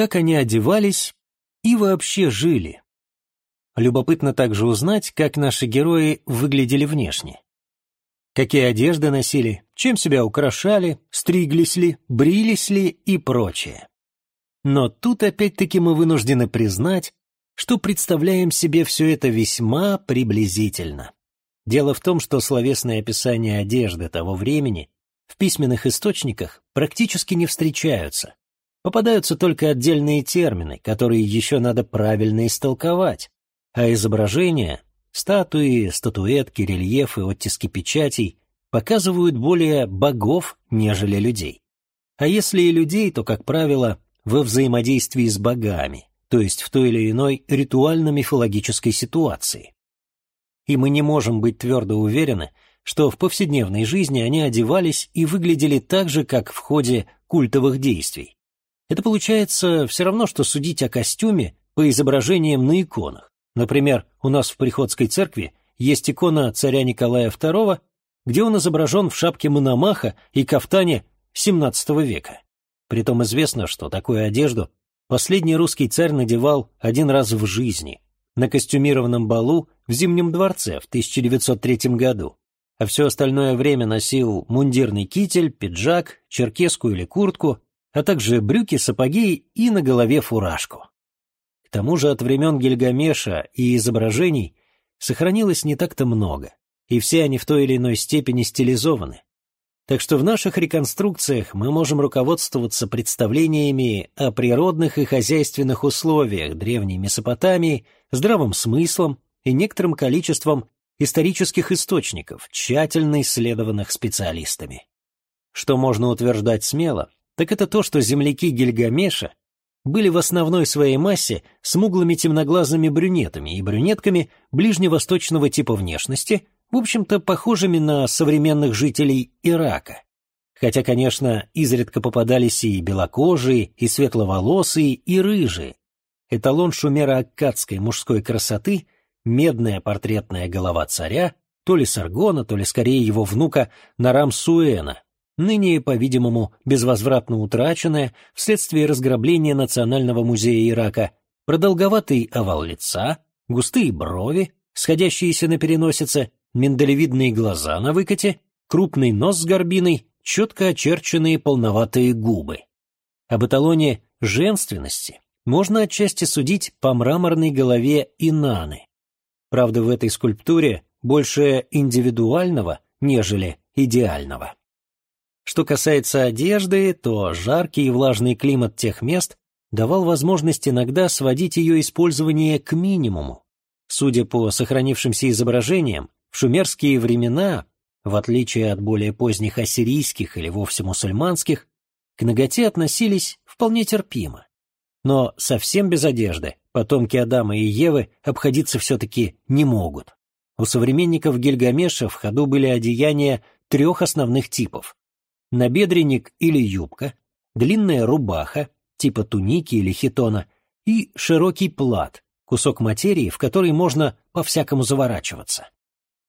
как они одевались и вообще жили. Любопытно также узнать, как наши герои выглядели внешне. Какие одежды носили, чем себя украшали, стриглись ли, брились ли и прочее. Но тут опять-таки мы вынуждены признать, что представляем себе все это весьма приблизительно. Дело в том, что словесное описание одежды того времени в письменных источниках практически не встречаются. Попадаются только отдельные термины, которые еще надо правильно истолковать, а изображения, статуи, статуэтки, рельефы, оттиски печатей показывают более богов, нежели людей. А если и людей, то, как правило, во взаимодействии с богами, то есть в той или иной ритуально-мифологической ситуации. И мы не можем быть твердо уверены, что в повседневной жизни они одевались и выглядели так же, как в ходе культовых действий. Это получается все равно, что судить о костюме по изображениям на иконах. Например, у нас в Приходской церкви есть икона царя Николая II, где он изображен в шапке Мономаха и кафтане XVII века. Притом известно, что такую одежду последний русский царь надевал один раз в жизни, на костюмированном балу в Зимнем дворце в 1903 году, а все остальное время носил мундирный китель, пиджак, черкеску или куртку, а также брюки, сапоги и на голове фуражку. К тому же от времен Гильгамеша и изображений сохранилось не так-то много, и все они в той или иной степени стилизованы. Так что в наших реконструкциях мы можем руководствоваться представлениями о природных и хозяйственных условиях древней Месопотамии, здравым смыслом и некоторым количеством исторических источников, тщательно исследованных специалистами. Что можно утверждать смело, так это то, что земляки Гильгамеша были в основной своей массе смуглыми темноглазыми брюнетами и брюнетками ближневосточного типа внешности, в общем-то похожими на современных жителей Ирака. Хотя, конечно, изредка попадались и белокожие, и светловолосые, и рыжие. Эталон шумеро-аккадской мужской красоты — медная портретная голова царя, то ли Саргона, то ли скорее его внука Нарам-Суэна, ныне, по-видимому, безвозвратно утраченное вследствие разграбления Национального музея Ирака, продолговатый овал лица, густые брови, сходящиеся на переносице, миндалевидные глаза на выкате, крупный нос с горбиной, четко очерченные полноватые губы. Об эталоне женственности можно отчасти судить по мраморной голове Инаны. Правда, в этой скульптуре больше индивидуального, нежели идеального. Что касается одежды, то жаркий и влажный климат тех мест давал возможность иногда сводить ее использование к минимуму. Судя по сохранившимся изображениям, в шумерские времена, в отличие от более поздних ассирийских или вовсе мусульманских, к ноготе относились вполне терпимо. Но совсем без одежды потомки Адама и Евы обходиться все-таки не могут. У современников Гильгамеша в ходу были одеяния трех основных типов набедренник или юбка, длинная рубаха, типа туники или хитона, и широкий плат, кусок материи, в который можно по-всякому заворачиваться.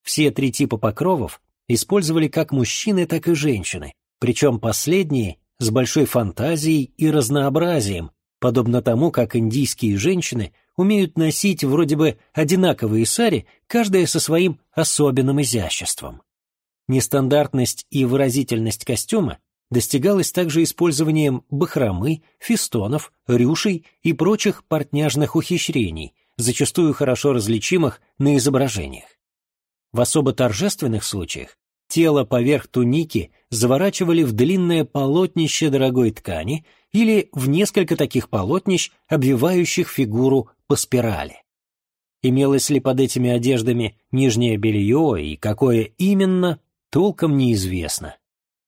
Все три типа покровов использовали как мужчины, так и женщины, причем последние с большой фантазией и разнообразием, подобно тому, как индийские женщины умеют носить вроде бы одинаковые сари, каждая со своим особенным изяществом. Нестандартность и выразительность костюма достигалась также использованием бахромы, фестонов, рюшей и прочих портняжных ухищрений, зачастую хорошо различимых на изображениях. В особо торжественных случаях тело поверх туники заворачивали в длинное полотнище дорогой ткани или в несколько таких полотнищ, обвивающих фигуру по спирали. Имелось ли под этими одеждами нижнее белье и какое именно, толком неизвестно.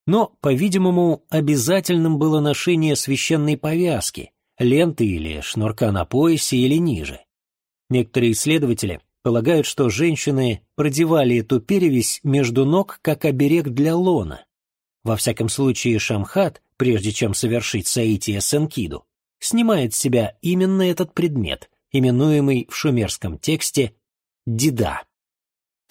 Но, по-видимому, обязательным было ношение священной повязки, ленты или шнурка на поясе или ниже. Некоторые исследователи полагают, что женщины продевали эту перевязь между ног как оберег для лона. Во всяком случае, Шамхат, прежде чем совершить соитие с Энкиду, снимает с себя именно этот предмет, именуемый в шумерском тексте «дида».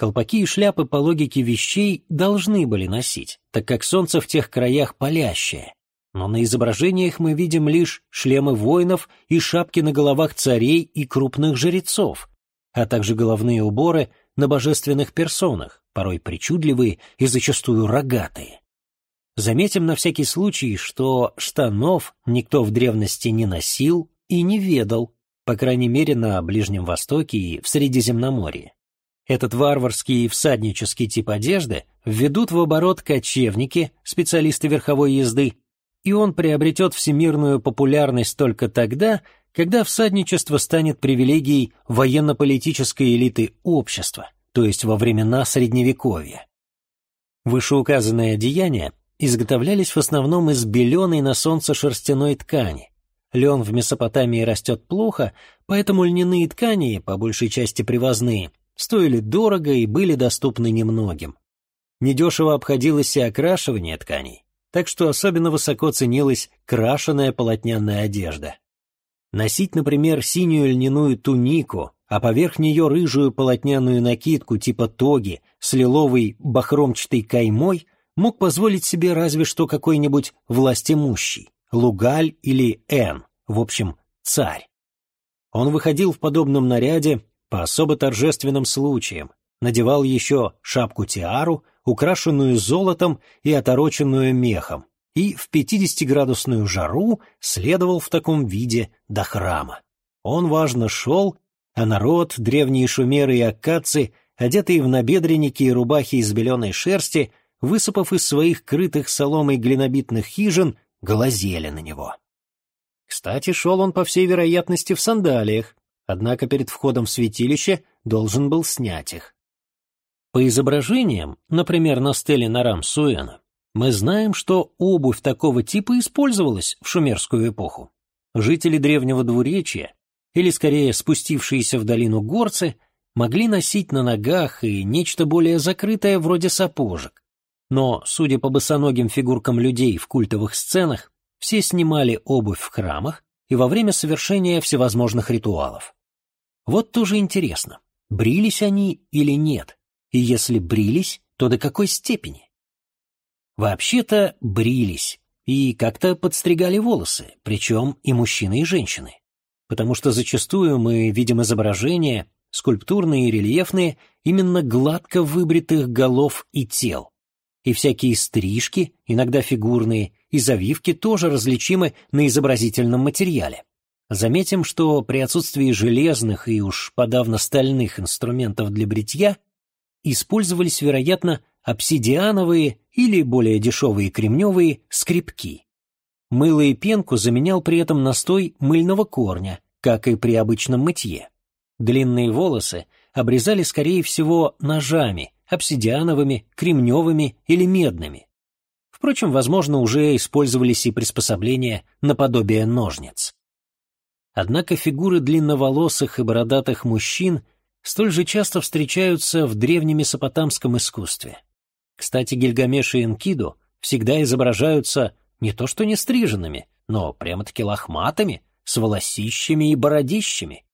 Колпаки и шляпы по логике вещей должны были носить, так как солнце в тех краях палящее. но на изображениях мы видим лишь шлемы воинов и шапки на головах царей и крупных жрецов, а также головные уборы на божественных персонах, порой причудливые и зачастую рогатые. Заметим на всякий случай, что штанов никто в древности не носил и не ведал, по крайней мере на Ближнем Востоке и в Средиземноморье. Этот варварский и всаднический тип одежды введут в оборот кочевники, специалисты верховой езды, и он приобретет всемирную популярность только тогда, когда всадничество станет привилегией военно-политической элиты общества, то есть во времена Средневековья. Вышеуказанные одеяния изготовлялись в основном из беленой на солнце шерстяной ткани. Лен в Месопотамии растет плохо, поэтому льняные ткани, по большей части привозные, стоили дорого и были доступны немногим. Недешево обходилось и окрашивание тканей, так что особенно высоко ценилась крашеная полотняная одежда. Носить, например, синюю льняную тунику, а поверх нее рыжую полотняную накидку типа тоги с лиловой бахромчатой каймой мог позволить себе разве что какой-нибудь властимущий, Лугаль или Эн, в общем, царь. Он выходил в подобном наряде по особо торжественным случаям, надевал еще шапку-тиару, украшенную золотом и отороченную мехом, и в 50-градусную жару следовал в таком виде до храма. Он важно шел, а народ, древние шумеры и аккадцы, одетые в набедренники и рубахи из беленой шерсти, высыпав из своих крытых соломой глинобитных хижин, глазели на него. Кстати, шел он, по всей вероятности, в сандалиях, однако перед входом в святилище должен был снять их. По изображениям, например, на стеле Нарам Суэна, мы знаем, что обувь такого типа использовалась в шумерскую эпоху. Жители древнего двуречья, или скорее спустившиеся в долину горцы, могли носить на ногах и нечто более закрытое вроде сапожек. Но, судя по босоногим фигуркам людей в культовых сценах, все снимали обувь в храмах и во время совершения всевозможных ритуалов. Вот тоже интересно, брились они или нет, и если брились, то до какой степени? Вообще-то брились и как-то подстригали волосы, причем и мужчины, и женщины. Потому что зачастую мы видим изображения, скульптурные и рельефные, именно гладко выбритых голов и тел. И всякие стрижки, иногда фигурные, и завивки тоже различимы на изобразительном материале. Заметим, что при отсутствии железных и уж подавно стальных инструментов для бритья использовались, вероятно, обсидиановые или более дешевые кремневые скребки. Мыло и пенку заменял при этом настой мыльного корня, как и при обычном мытье. Длинные волосы обрезали, скорее всего, ножами, обсидиановыми, кремневыми или медными. Впрочем, возможно, уже использовались и приспособления наподобие ножниц. Однако фигуры длинноволосых и бородатых мужчин столь же часто встречаются в древнемесопотамском искусстве. Кстати, Гильгамеш и Энкиду всегда изображаются не то что не стриженными, но прямо-таки лохматыми, с волосищами и бородищами.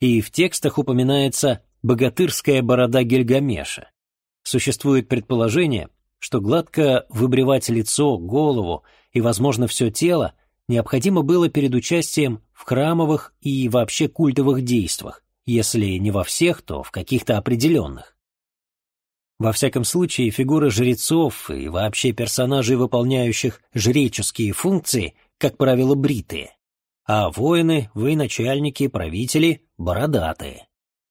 И в текстах упоминается богатырская борода Гильгамеша. Существует предположение, что гладко выбривать лицо, голову и, возможно, все тело необходимо было перед участием в храмовых и вообще культовых действиях, если не во всех, то в каких-то определенных. Во всяком случае, фигуры жрецов и вообще персонажей, выполняющих жреческие функции, как правило, бритые, а воины, военачальники, правители — бородатые.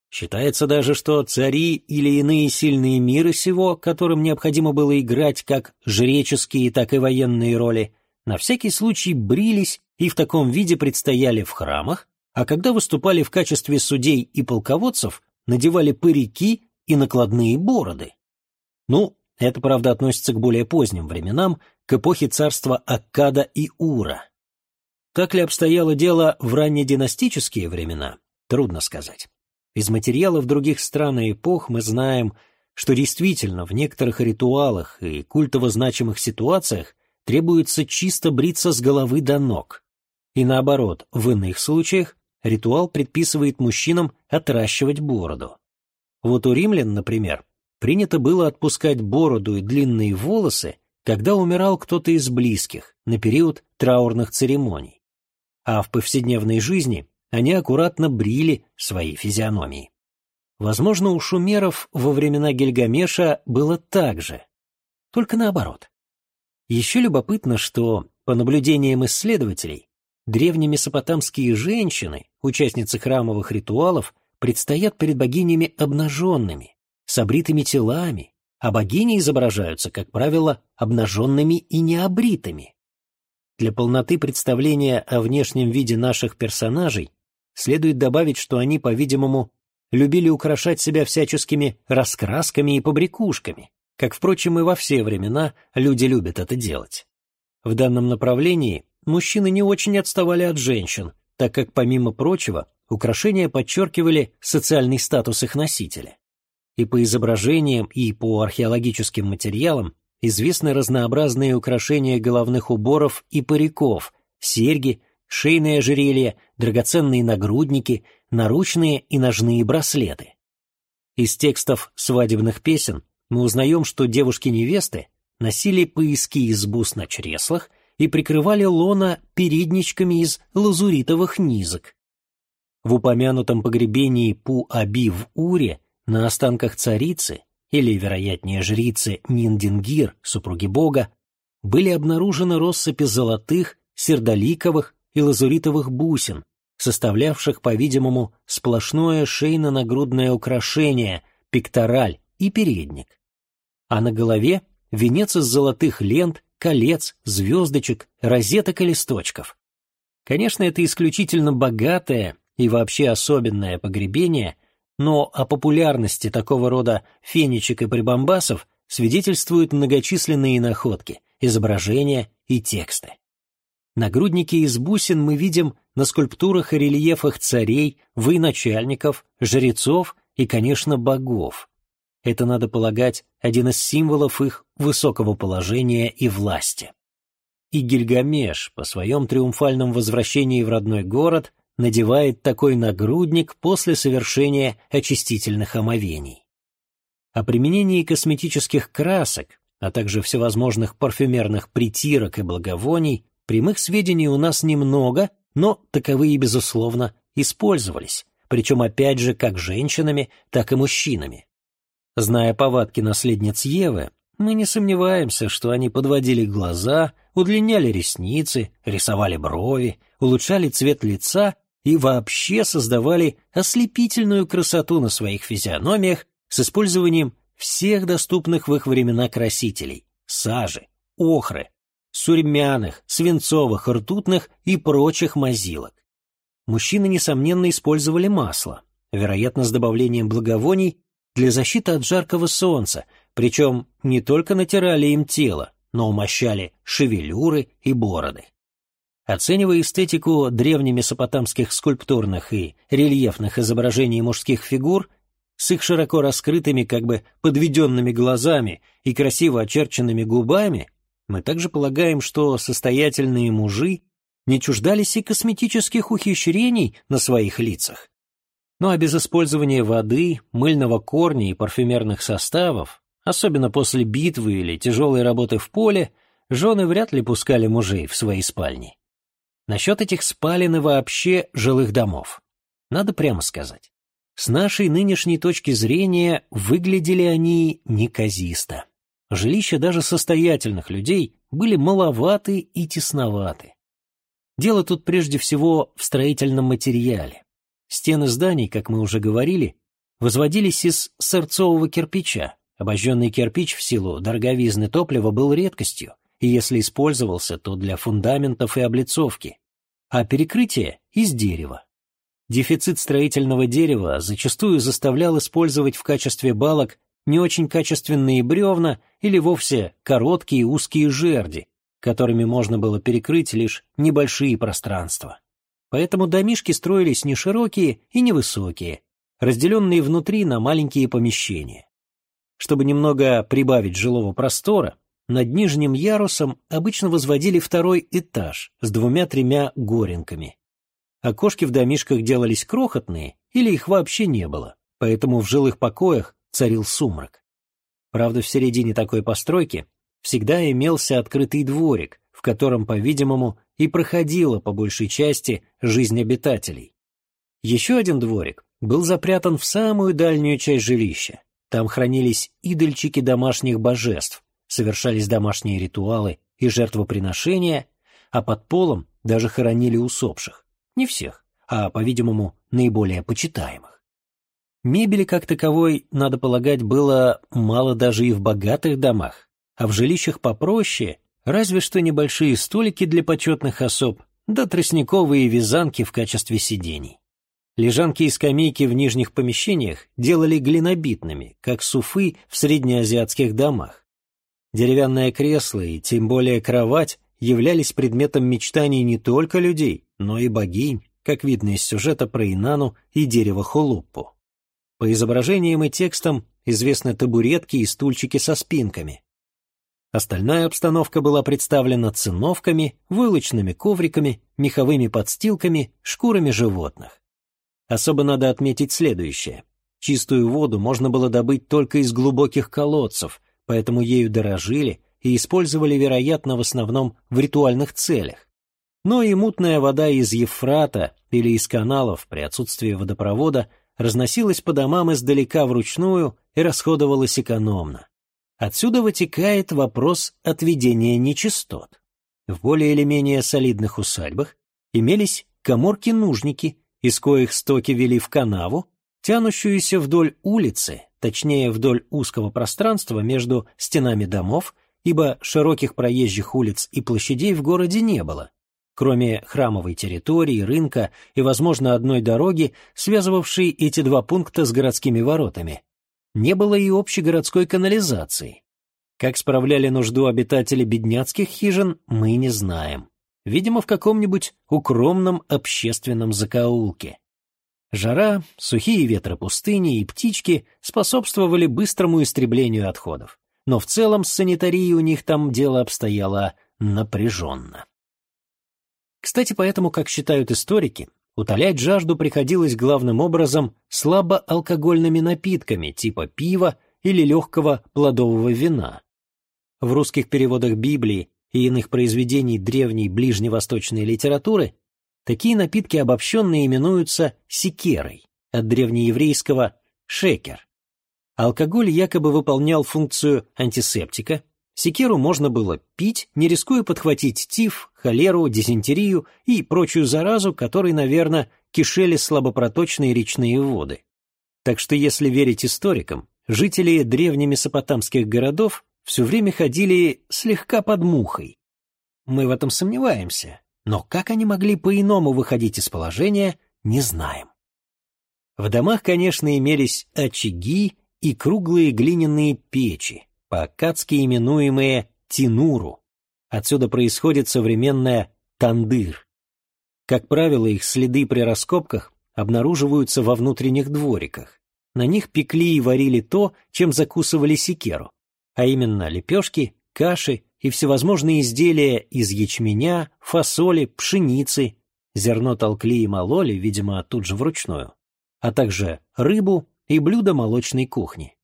Считается даже, что цари или иные сильные миры сего, которым необходимо было играть как жреческие, так и военные роли, на всякий случай брились и в таком виде предстояли в храмах, а когда выступали в качестве судей и полководцев, надевали парики и накладные бороды. Ну, это, правда, относится к более поздним временам, к эпохе царства Аккада и Ура. Так ли обстояло дело в раннединастические времена, трудно сказать. Из материалов других стран и эпох мы знаем, что действительно в некоторых ритуалах и культово значимых ситуациях требуется чисто бриться с головы до ног. И наоборот, в иных случаях ритуал предписывает мужчинам отращивать бороду. Вот у римлян, например, принято было отпускать бороду и длинные волосы когда умирал кто-то из близких на период траурных церемоний. А в повседневной жизни они аккуратно брили свои физиономии. Возможно, у шумеров во времена Гильгамеша было так же, только наоборот. Еще любопытно, что, по наблюдениям исследователей, древние месопотамские женщины, участницы храмовых ритуалов, предстоят перед богинями обнаженными, с обритыми телами, а богини изображаются, как правило, обнаженными и необритыми. Для полноты представления о внешнем виде наших персонажей следует добавить, что они, по-видимому, любили украшать себя всяческими раскрасками и побрякушками, как, впрочем, и во все времена люди любят это делать. В данном направлении мужчины не очень отставали от женщин, так как, помимо прочего, украшения подчеркивали социальный статус их носителя. И по изображениям, и по археологическим материалам известны разнообразные украшения головных уборов и париков, серьги, шейные ожерелья, драгоценные нагрудники, наручные и ножные браслеты. Из текстов свадебных песен мы узнаем, что девушки-невесты носили пояски из бус на чреслах и прикрывали лона передничками из лазуритовых низок. В упомянутом погребении Пу-Аби в Уре на останках царицы, или, вероятнее, жрицы Ниндингир, супруги бога, были обнаружены россыпи золотых, сердоликовых и лазуритовых бусин, составлявших, по-видимому, сплошное шейно-нагрудное украшение, пектораль и передник. А на голове венец из золотых лент, колец, звездочек, розеток и листочков. Конечно, это исключительно богатое и вообще особенное погребение, но о популярности такого рода фенечек и прибамбасов свидетельствуют многочисленные находки, изображения и тексты. Нагрудники из бусин мы видим на скульптурах и рельефах царей, военачальников, жрецов и, конечно, богов. Это, надо полагать, один из символов их высокого положения и власти. И Гильгамеш по своем триумфальном возвращении в родной город надевает такой нагрудник после совершения очистительных омовений. О применении косметических красок, а также всевозможных парфюмерных притирок и благовоний Прямых сведений у нас немного, но таковые, безусловно, использовались, причем опять же как женщинами, так и мужчинами. Зная повадки наследниц Евы, мы не сомневаемся, что они подводили глаза, удлиняли ресницы, рисовали брови, улучшали цвет лица и вообще создавали ослепительную красоту на своих физиономиях с использованием всех доступных в их времена красителей – сажи, охры, сурьмяных, свинцовых, ртутных и прочих мазилок. Мужчины, несомненно, использовали масло, вероятно, с добавлением благовоний для защиты от жаркого солнца, причем не только натирали им тело, но умощали шевелюры и бороды. Оценивая эстетику древнемесопотамских скульптурных и рельефных изображений мужских фигур с их широко раскрытыми, как бы подведенными глазами и красиво очерченными губами, мы также полагаем, что состоятельные мужи не чуждались и косметических ухищрений на своих лицах. Ну а без использования воды, мыльного корня и парфюмерных составов, особенно после битвы или тяжелой работы в поле, жены вряд ли пускали мужей в свои спальни. Насчет этих спален и вообще жилых домов. Надо прямо сказать. С нашей нынешней точки зрения выглядели они неказисто. Жилища даже состоятельных людей были маловаты и тесноваты. Дело тут прежде всего в строительном материале. Стены зданий, как мы уже говорили, возводились из сырцового кирпича. Обожженный кирпич в силу дороговизны топлива был редкостью, и если использовался, то для фундаментов и облицовки, а перекрытие — из дерева. Дефицит строительного дерева зачастую заставлял использовать в качестве балок не очень качественные бревна или вовсе короткие узкие жерди, которыми можно было перекрыть лишь небольшие пространства. Поэтому домишки строились не широкие и не высокие, разделенные внутри на маленькие помещения. Чтобы немного прибавить жилого простора, над нижним ярусом обычно возводили второй этаж с двумя-тремя горенками. Окошки в домишках делались крохотные или их вообще не было, поэтому в жилых покоях царил сумрак. Правда, в середине такой постройки всегда имелся открытый дворик, котором, по-видимому, и проходила по большей части жизнь обитателей. Еще один дворик был запрятан в самую дальнюю часть жилища. Там хранились идольчики домашних божеств, совершались домашние ритуалы и жертвоприношения, а под полом даже хоронили усопших. Не всех, а, по-видимому, наиболее почитаемых. Мебели как таковой, надо полагать, было мало даже и в богатых домах, а в жилищах попроще разве что небольшие столики для почетных особ, да тростниковые вязанки в качестве сидений. Лежанки и скамейки в нижних помещениях делали глинобитными, как суфы в среднеазиатских домах. Деревянное кресло и тем более кровать являлись предметом мечтаний не только людей, но и богинь, как видно из сюжета про Инану и дерево Хулуппу. По изображениям и текстам известны табуретки и стульчики со спинками. Остальная обстановка была представлена циновками, вылочными ковриками, меховыми подстилками, шкурами животных. Особо надо отметить следующее. Чистую воду можно было добыть только из глубоких колодцев, поэтому ею дорожили и использовали, вероятно, в основном в ритуальных целях. Но и мутная вода из Евфрата или из каналов при отсутствии водопровода разносилась по домам издалека вручную и расходовалась экономно. Отсюда вытекает вопрос отведения нечистот. В более или менее солидных усадьбах имелись коморки-нужники, из коих стоки вели в канаву, тянущуюся вдоль улицы, точнее вдоль узкого пространства между стенами домов, ибо широких проезжих улиц и площадей в городе не было, кроме храмовой территории, рынка и, возможно, одной дороги, связывавшей эти два пункта с городскими воротами. Не было и общегородской канализации. Как справляли нужду обитатели бедняцких хижин, мы не знаем видимо, в каком-нибудь укромном общественном закоулке. Жара, сухие ветры пустыни и птички способствовали быстрому истреблению отходов. Но в целом с санитарией у них там дело обстояло напряженно. Кстати, поэтому, как считают историки, утолять жажду приходилось главным образом слабоалкогольными напитками типа пива или легкого плодового вина. В русских переводах Библии и иных произведений древней ближневосточной литературы, такие напитки обобщенно именуются секерой, от древнееврейского «шекер». Алкоголь якобы выполнял функцию антисептика, секеру можно было пить, не рискуя подхватить тиф, холеру, дизентерию и прочую заразу, которой, наверное, кишели слабопроточные речные воды. Так что, если верить историкам, жители древнемесопотамских городов все время ходили слегка под мухой. Мы в этом сомневаемся, но как они могли по-иному выходить из положения, не знаем. В домах, конечно, имелись очаги и круглые глиняные печи, по-акадски именуемые тинуру. Отсюда происходит современная тандыр. Как правило, их следы при раскопках обнаруживаются во внутренних двориках. На них пекли и варили то, чем закусывали секеру а именно лепешки, каши и всевозможные изделия из ячменя, фасоли, пшеницы, зерно толкли и мололи, видимо, тут же вручную, а также рыбу и блюда молочной кухни.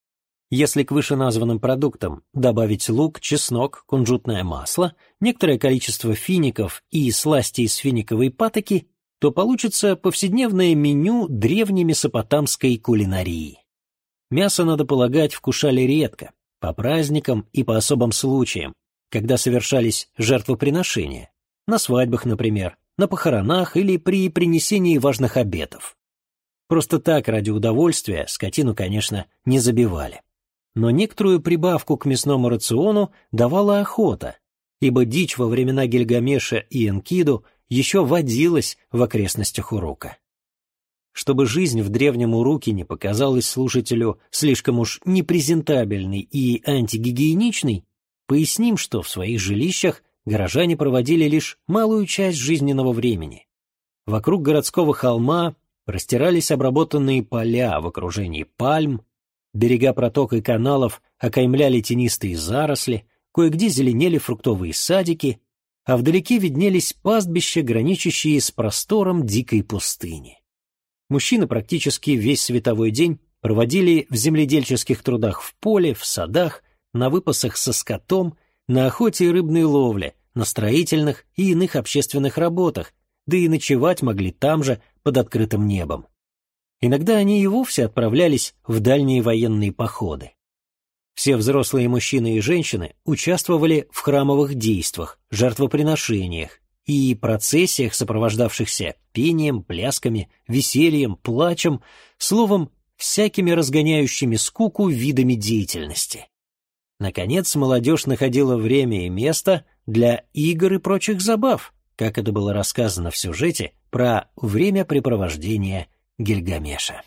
Если к вышеназванным продуктам добавить лук, чеснок, кунжутное масло, некоторое количество фиников и сласти из финиковой патоки, то получится повседневное меню древней месопотамской кулинарии. Мясо, надо полагать, вкушали редко, по праздникам и по особым случаям, когда совершались жертвоприношения, на свадьбах, например, на похоронах или при принесении важных обетов. Просто так, ради удовольствия, скотину, конечно, не забивали. Но некоторую прибавку к мясному рациону давала охота, ибо дичь во времена Гильгамеша и Энкиду еще водилась в окрестностях Урука. Чтобы жизнь в древнем Уруке не показалась слушателю слишком уж непрезентабельной и антигигиеничной, поясним, что в своих жилищах горожане проводили лишь малую часть жизненного времени. Вокруг городского холма простирались обработанные поля в окружении пальм, берега проток и каналов окаймляли тенистые заросли, кое-где зеленели фруктовые садики, а вдалеке виднелись пастбища, граничащие с простором дикой пустыни. Мужчины практически весь световой день проводили в земледельческих трудах в поле, в садах, на выпасах со скотом, на охоте и рыбной ловле, на строительных и иных общественных работах, да и ночевать могли там же, под открытым небом. Иногда они и вовсе отправлялись в дальние военные походы. Все взрослые мужчины и женщины участвовали в храмовых действиях, жертвоприношениях и процессиях, сопровождавшихся пением, плясками, весельем, плачем, словом, всякими разгоняющими скуку видами деятельности. Наконец, молодежь находила время и место для игр и прочих забав, как это было рассказано в сюжете про времяпрепровождение Гильгамеша.